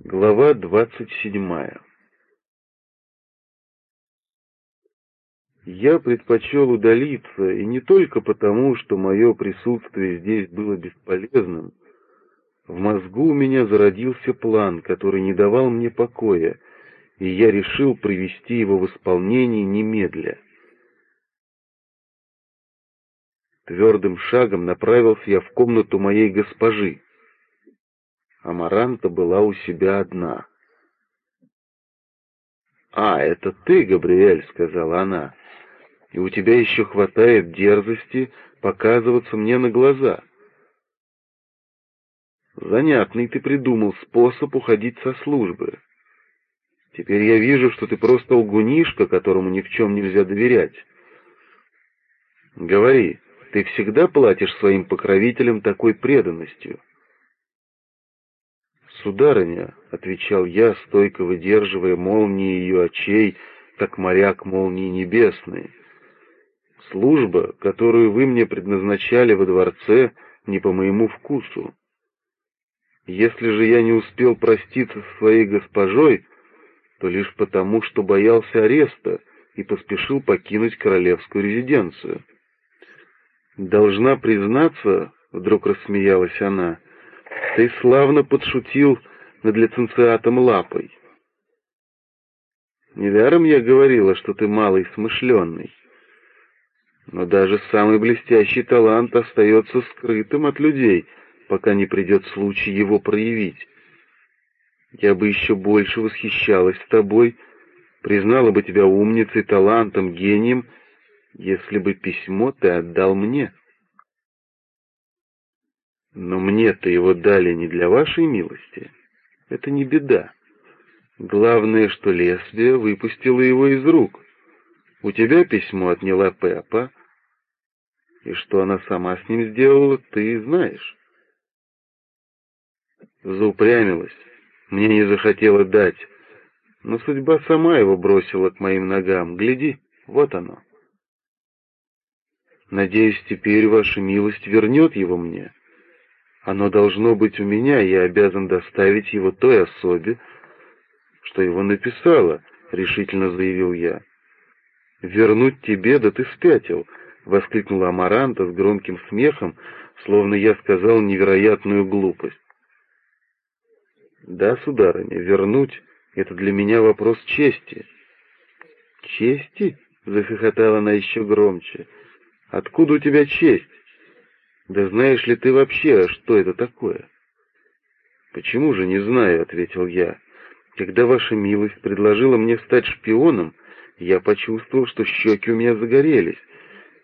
Глава двадцать седьмая Я предпочел удалиться, и не только потому, что мое присутствие здесь было бесполезным. В мозгу у меня зародился план, который не давал мне покоя, и я решил привести его в исполнение немедля. Твердым шагом направился я в комнату моей госпожи. Амаранта была у себя одна. «А, это ты, Габриэль», — сказала она, — «и у тебя еще хватает дерзости показываться мне на глаза». Занятный ты придумал способ уходить со службы. Теперь я вижу, что ты просто лгунишка, которому ни в чем нельзя доверять. Говори, ты всегда платишь своим покровителям такой преданностью?» «Сударыня», — отвечал я, стойко выдерживая молнии ее очей, как моряк молнии небесной, — «служба, которую вы мне предназначали во дворце, не по моему вкусу. Если же я не успел проститься со своей госпожой, то лишь потому, что боялся ареста и поспешил покинуть королевскую резиденцию. «Должна признаться», — вдруг рассмеялась она, — «ты славно подшутил над лиценциатом Лапой. Недаром я говорила, что ты малый смышленный. Но даже самый блестящий талант остается скрытым от людей, пока не придет случай его проявить. Я бы еще больше восхищалась тобой, признала бы тебя умницей, талантом, гением, если бы письмо ты отдал мне. Но мне-то его дали не для вашей милости. Это не беда. Главное, что лезвие выпустило его из рук. У тебя письмо отняла Пеппа, и что она сама с ним сделала, ты знаешь. Заупрямилась, мне не захотела дать, но судьба сама его бросила к моим ногам. Гляди, вот оно. Надеюсь, теперь ваша милость вернет его мне. Оно должно быть у меня, я обязан доставить его той особе, что его написала, — решительно заявил я. «Вернуть тебе, да ты спятил!» — воскликнула Амаранта с громким смехом, словно я сказал невероятную глупость. «Да, сударыня, вернуть — это для меня вопрос чести». «Чести?» — захохотала она еще громче. «Откуда у тебя честь? Да знаешь ли ты вообще, что это такое?» «Почему же не знаю?» — ответил я. «Когда ваша милость предложила мне стать шпионом, я почувствовал, что щеки у меня загорелись.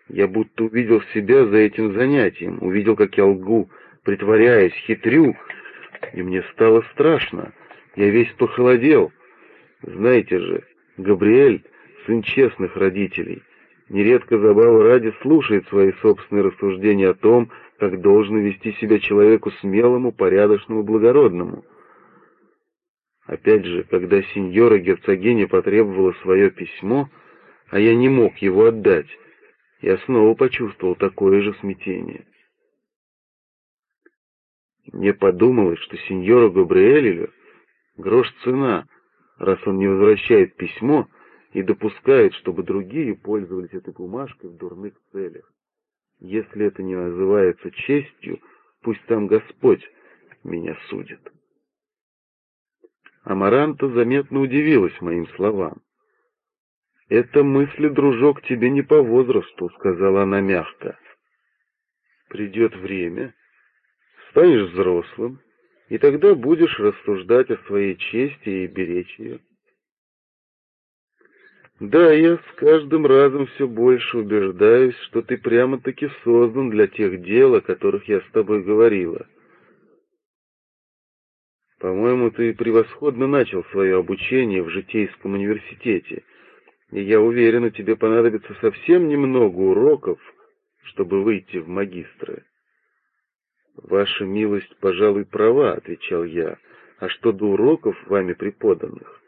Я будто увидел себя за этим занятием, увидел, как я лгу, притворяясь, хитрю, и мне стало страшно. Я весь похолодел. Знаете же, Габриэль — сын честных родителей. Нередко забавы ради слушает свои собственные рассуждения о том, как должен вести себя человеку смелому, порядочному, благородному. Опять же, когда сеньора герцогиня потребовала свое письмо, а я не мог его отдать, я снова почувствовал такое же смятение. Мне подумалось, что сеньору Габриэлю грош цена, раз он не возвращает письмо и допускает, чтобы другие пользовались этой бумажкой в дурных целях. Если это не называется честью, пусть там Господь меня судит. Амаранта заметно удивилась моим словам. «Это мысли, дружок, тебе не по возрасту», — сказала она мягко. «Придет время, станешь взрослым, и тогда будешь рассуждать о своей чести и беречь ее. Да, я с каждым разом все больше убеждаюсь, что ты прямо-таки создан для тех дел, о которых я с тобой говорила. По-моему, ты превосходно начал свое обучение в житейском университете, и я уверена, тебе понадобится совсем немного уроков, чтобы выйти в магистры. «Ваша милость, пожалуй, права», — отвечал я. «А что до уроков, вами преподанных,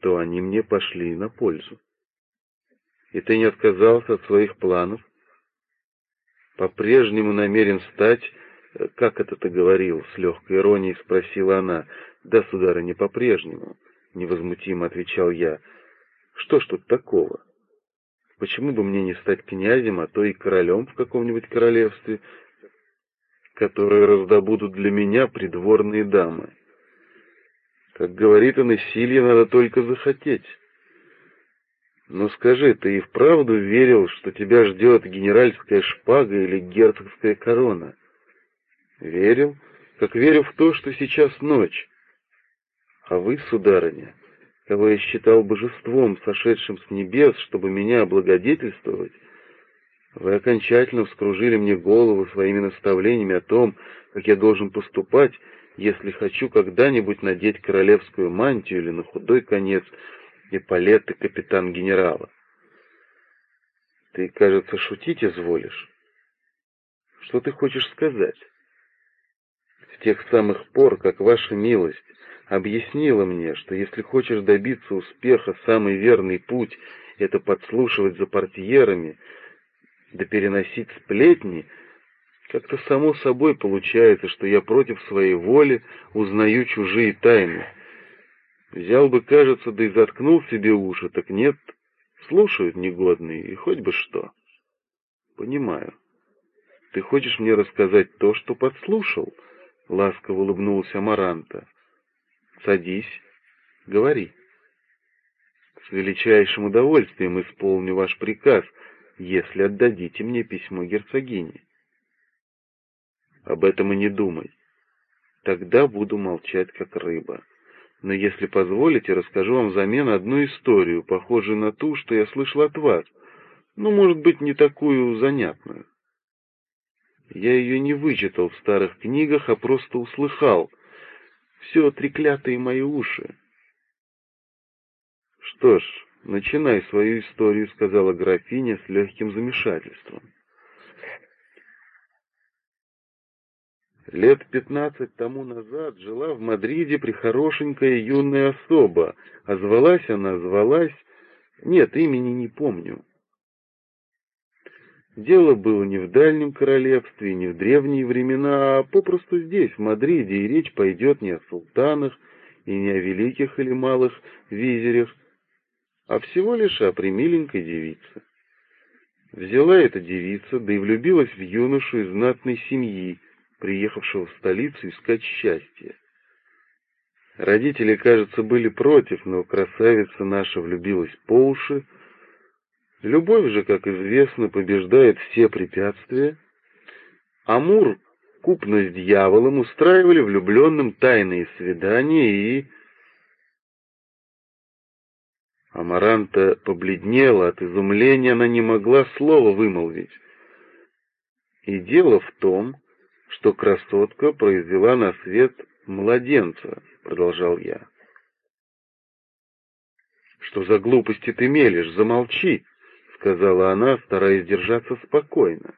то они мне пошли на пользу. И ты не отказался от своих планов? По-прежнему намерен стать, как это ты говорил, с легкой иронией спросила она, Да, сударыня, по-прежнему, — невозмутимо отвечал я. Что ж тут такого? Почему бы мне не стать князем, а то и королем в каком-нибудь королевстве, которые раздобудут для меня придворные дамы? Как говорит он, Исилья надо только захотеть. Но скажи, ты и вправду верил, что тебя ждет генеральская шпага или герцогская корона? Верил, как верю в то, что сейчас ночь. А вы, сударыня, кого я считал божеством, сошедшим с небес, чтобы меня облагодетельствовать, вы окончательно вскружили мне голову своими наставлениями о том, как я должен поступать, если хочу когда-нибудь надеть королевскую мантию или на худой конец эполеты капитан-генерала. Ты, кажется, шутить изволишь. Что ты хочешь сказать? С тех самых пор, как ваша милость объяснила мне, что если хочешь добиться успеха, самый верный путь — это подслушивать за портьерами, да переносить сплетни, как-то само собой получается, что я против своей воли узнаю чужие тайны — Взял бы, кажется, да и заткнул себе уши, так нет, слушают негодные, и хоть бы что. Понимаю. Ты хочешь мне рассказать то, что подслушал? Ласково улыбнулся Амаранта. Садись, говори. С величайшим удовольствием исполню ваш приказ, если отдадите мне письмо герцогини. Об этом и не думай. Тогда буду молчать, как рыба. Но если позволите, расскажу вам взамен одну историю, похожую на ту, что я слышал от вас, но, может быть, не такую занятную. Я ее не вычитал в старых книгах, а просто услыхал. Все треклятые мои уши. Что ж, начинай свою историю, сказала графиня с легким замешательством. Лет пятнадцать тому назад жила в Мадриде прихорошенькая юная особа, а звалась она, звалась... Нет, имени не помню. Дело было не в дальнем королевстве, не в древние времена, а попросту здесь, в Мадриде, и речь пойдет не о султанах и не о великих или малых визирях, а всего лишь о примиленькой девице. Взяла эта девица, да и влюбилась в юношу из знатной семьи, приехавшего в столицу искать счастье. Родители, кажется, были против, но красавица наша влюбилась по уши. Любовь же, как известно, побеждает все препятствия. Амур, купно с дьяволом, устраивали влюбленным тайные свидания и... Амаранта побледнела от изумления, она не могла слова вымолвить. И дело в том, что красотка произвела на свет младенца, продолжал я. Что за глупости ты мелешь? Замолчи, сказала она, стараясь держаться спокойно.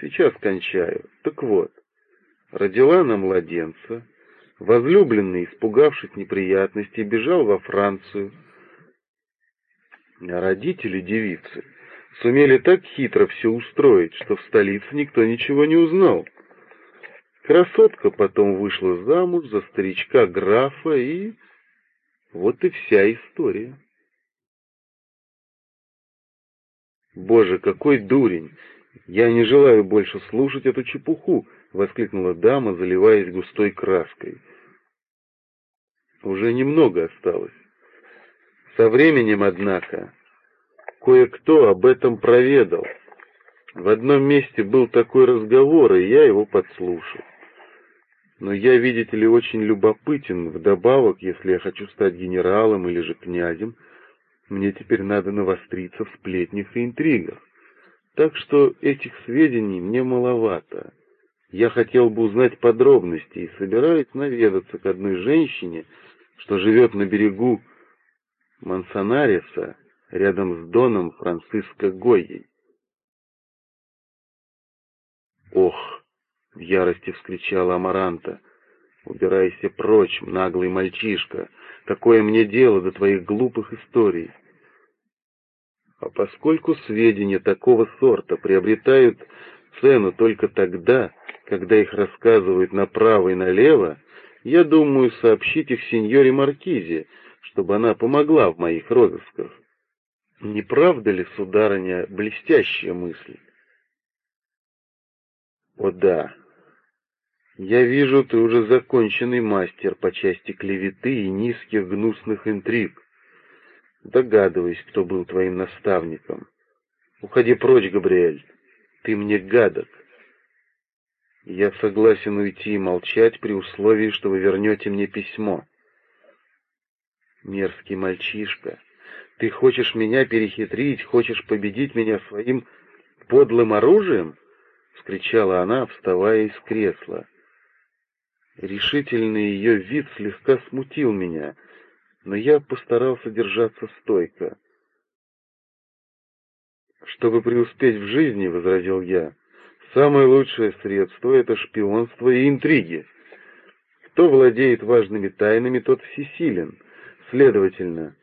Сейчас кончаю. Так вот, родила она младенца, возлюбленный, испугавшись неприятностей, бежал во Францию. А родители девицы сумели так хитро все устроить, что в столице никто ничего не узнал. Красотка потом вышла замуж за старичка графа, и вот и вся история. «Боже, какой дурень! Я не желаю больше слушать эту чепуху!» — воскликнула дама, заливаясь густой краской. «Уже немного осталось. Со временем, однако, кое-кто об этом проведал. В одном месте был такой разговор, и я его подслушал. Но я, видите ли, очень любопытен. Вдобавок, если я хочу стать генералом или же князем, мне теперь надо навостриться в сплетнях и интригах. Так что этих сведений мне маловато. Я хотел бы узнать подробности и собираюсь наведаться к одной женщине, что живет на берегу Мансонареса, рядом с доном Франциско Гойей. В ярости вскричала Амаранта. «Убирайся прочь, наглый мальчишка! Какое мне дело до твоих глупых историй!» А поскольку сведения такого сорта приобретают цену только тогда, когда их рассказывают направо и налево, Я думаю сообщить их сеньоре Маркизе, чтобы она помогла в моих розысках. Не правда ли, сударыня, блестящая мысль? О да, я вижу, ты уже законченный мастер по части клеветы и низких гнусных интриг. Догадываюсь, кто был твоим наставником. Уходи прочь, Габриэль, ты мне гадок. Я согласен уйти и молчать при условии, что вы вернете мне письмо. Мерзкий мальчишка, ты хочешь меня перехитрить, хочешь победить меня своим подлым оружием? — вскричала она, вставая из кресла. Решительный ее вид слегка смутил меня, но я постарался держаться стойко. «Чтобы преуспеть в жизни, — возразил я, — самое лучшее средство — это шпионство и интриги. Кто владеет важными тайнами, тот всесилен. Следовательно,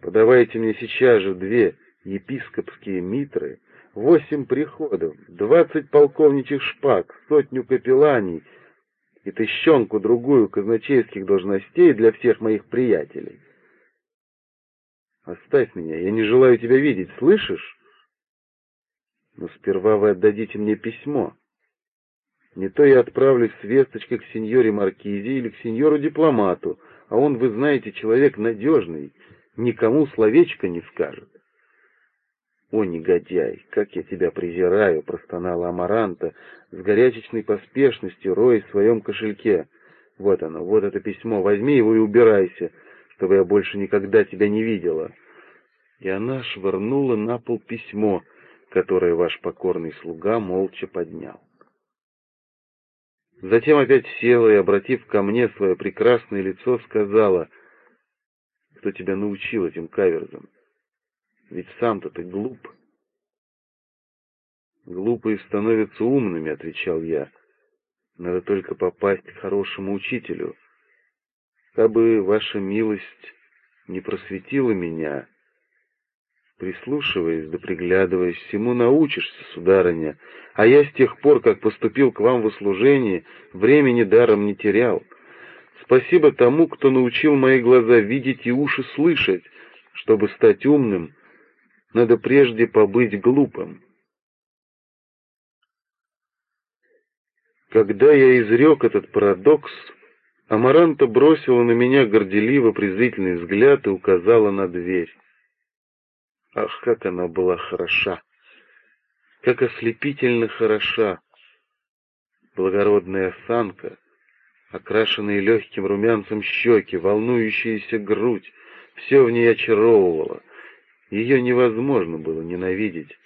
подавайте мне сейчас же две епископские митры, восемь приходов, двадцать полковничьих шпаг, сотню капелланий и тыщенку-другую казначейских должностей для всех моих приятелей. Оставь меня, я не желаю тебя видеть, слышишь? Но сперва вы отдадите мне письмо. Не то я отправлюсь с весточкой к сеньоре Маркизе или к сеньору-дипломату, а он, вы знаете, человек надежный, никому словечко не скажет. «О, негодяй, как я тебя презираю!» — простонала Амаранта с горячечной поспешностью, роясь в своем кошельке. «Вот оно, вот это письмо, возьми его и убирайся, чтобы я больше никогда тебя не видела». И она швырнула на пол письмо — которое ваш покорный слуга молча поднял. Затем опять села и, обратив ко мне свое прекрасное лицо, сказала, кто тебя научил этим каверзам? Ведь сам-то ты глуп. Глупые становятся умными, — отвечал я. Надо только попасть к хорошему учителю. Кабы ваша милость не просветила меня, Прислушиваясь да приглядываясь, всему научишься, сударыня, а я с тех пор, как поступил к вам в услужение, времени даром не терял. Спасибо тому, кто научил мои глаза видеть и уши слышать. Чтобы стать умным, надо прежде побыть глупым. Когда я изрек этот парадокс, Амаранта бросила на меня горделиво презрительный взгляд и указала на дверь. Ах, как она была хороша! Как ослепительно хороша! Благородная осанка, окрашенные легким румянцем щеки, волнующаяся грудь, все в ней очаровывало. Ее невозможно было ненавидеть.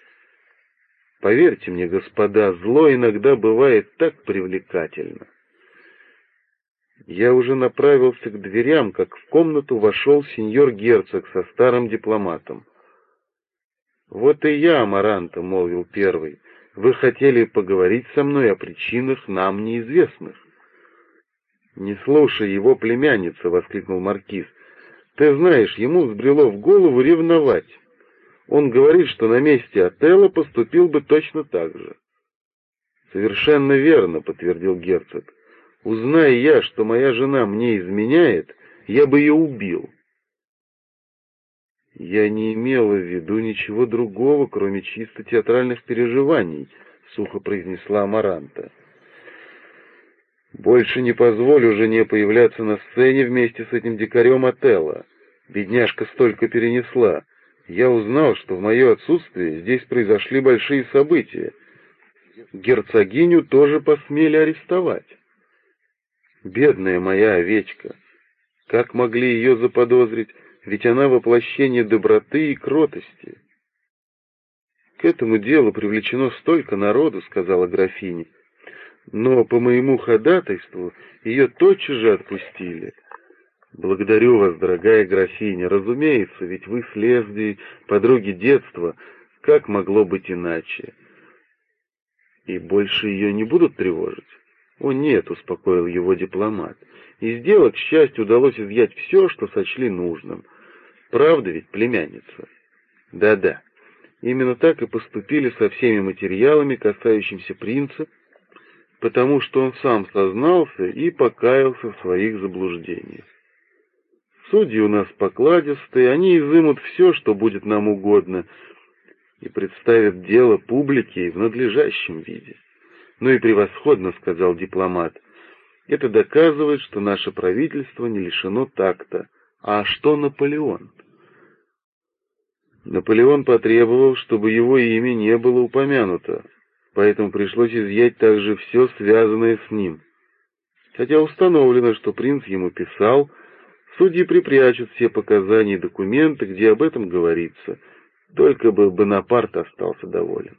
Поверьте мне, господа, зло иногда бывает так привлекательно. Я уже направился к дверям, как в комнату вошел сеньор герцог со старым дипломатом. «Вот и я, Амаранта», — молвил первый, — «вы хотели поговорить со мной о причинах нам неизвестных». «Не слушай его, племянница», — воскликнул маркиз. «Ты знаешь, ему взбрело в голову ревновать. Он говорит, что на месте Отелла поступил бы точно так же». «Совершенно верно», — подтвердил герцог. «Узнай я, что моя жена мне изменяет, я бы ее убил». «Я не имела в виду ничего другого, кроме чисто театральных переживаний», — сухо произнесла Амаранта. «Больше не позволю жене появляться на сцене вместе с этим дикарем Отелло. Бедняжка столько перенесла. Я узнал, что в мое отсутствие здесь произошли большие события. Герцогиню тоже посмели арестовать. Бедная моя овечка! Как могли ее заподозрить?» ведь она воплощение доброты и кротости. К этому делу привлечено столько народу, сказала графиня, но по моему ходатайству ее тотчас же отпустили. Благодарю вас, дорогая графиня, разумеется, ведь вы с подруги детства, как могло быть иначе? И больше ее не будут тревожить? О нет, успокоил его дипломат. Из дела, к счастью, удалось изъять все, что сочли нужным. Правда ведь, племянница? Да-да, именно так и поступили со всеми материалами, касающимися принца, потому что он сам сознался и покаялся в своих заблуждениях. Судьи у нас покладистые, они изымут все, что будет нам угодно, и представят дело публике в надлежащем виде. «Ну и превосходно», — сказал дипломат. «Это доказывает, что наше правительство не лишено такта. А что Наполеон?» Наполеон потребовал, чтобы его имя не было упомянуто, поэтому пришлось изъять также все, связанное с ним. Хотя установлено, что принц ему писал, судьи припрячут все показания и документы, где об этом говорится, только бы Бонапарт остался доволен.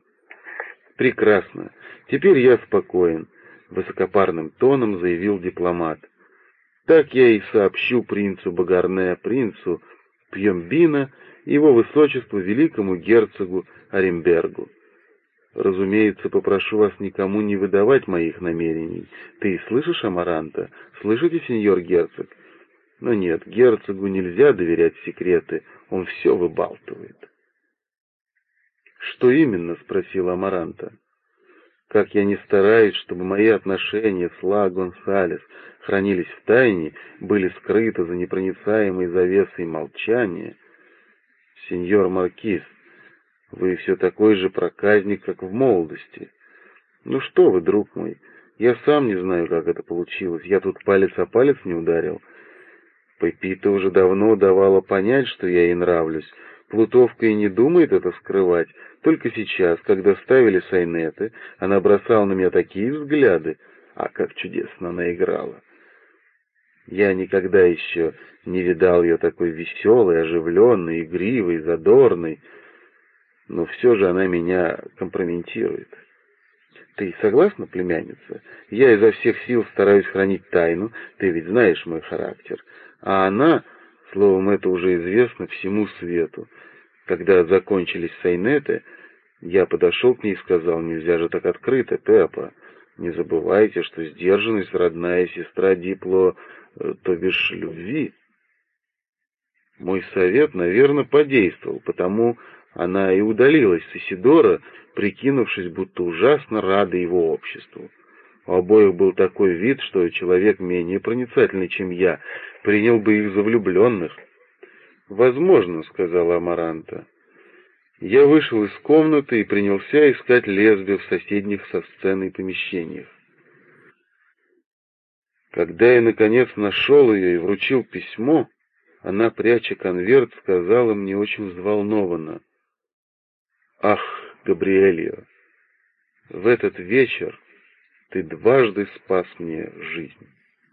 Прекрасно. Теперь я спокоен, высокопарным тоном заявил дипломат. Так я и сообщу принцу Багарне, принцу Пьембина его высочеству великому герцогу Орембергу. Разумеется, попрошу вас никому не выдавать моих намерений. Ты слышишь, Амаранта? Слышите, сеньор герцог? Но нет, герцогу нельзя доверять секреты, он все выбалтывает. «Что именно?» — спросила Амаранта. «Как я не стараюсь, чтобы мои отношения с Ла Гонсалес хранились в тайне, были скрыты за непроницаемой завесой молчания. Сеньор Маркиз, вы все такой же проказник, как в молодости. Ну что вы, друг мой, я сам не знаю, как это получилось. Я тут палец о палец не ударил. Пепита уже давно давала понять, что я ей нравлюсь, Плутовка и не думает это скрывать. Только сейчас, когда ставили сайнеты, она бросала на меня такие взгляды. А как чудесно она играла. Я никогда еще не видал ее такой веселой, оживленной, игривой, задорной. Но все же она меня компрометирует. Ты согласна, племянница? Я изо всех сил стараюсь хранить тайну, ты ведь знаешь мой характер. А она Словом, это уже известно всему свету. Когда закончились сайнеты, я подошел к ней и сказал, нельзя же так открыто, Пеппа. Не забывайте, что сдержанность — родная сестра дипло, э, то бишь любви. Мой совет, наверное, подействовал, потому она и удалилась с Исидора, прикинувшись, будто ужасно рада его обществу. У обоих был такой вид, что человек менее проницательный, чем я, принял бы их за влюбленных. «Возможно», — сказала Амаранта. Я вышел из комнаты и принялся искать лесбию в соседних со сценой помещениях. Когда я, наконец, нашел ее и вручил письмо, она, пряча конверт, сказала мне очень взволнованно. «Ах, Габриэльо, в этот вечер ты дважды спас мне жизнь.